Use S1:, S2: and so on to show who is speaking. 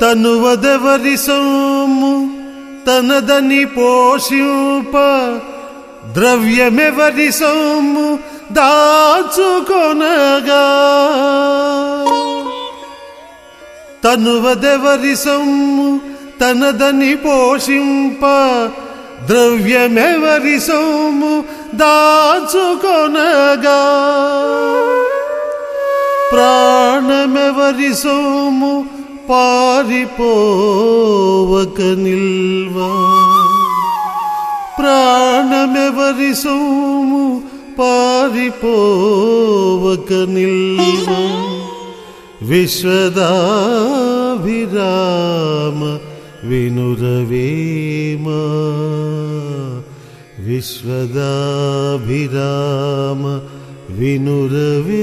S1: తనువదెవరి సొమ్ము తనదని పోషింప ద్రవ్యమెవరి సొమ్ము దాచుకొనగా. తనువదెవరి సొమ్ము తనదని పోషింప ద్రవ్యమెవరి సొమ్ము దాచుకొనగా. ప్రాణమెవరి సొమ్ము పారిపోవక నిల్వా ప్రాణమెవరి సొమ్ము పారిపోవక నిల్వా విశ్వదాభిరామ వినురవేమ విశ్వదాభిరామ వినురవేమ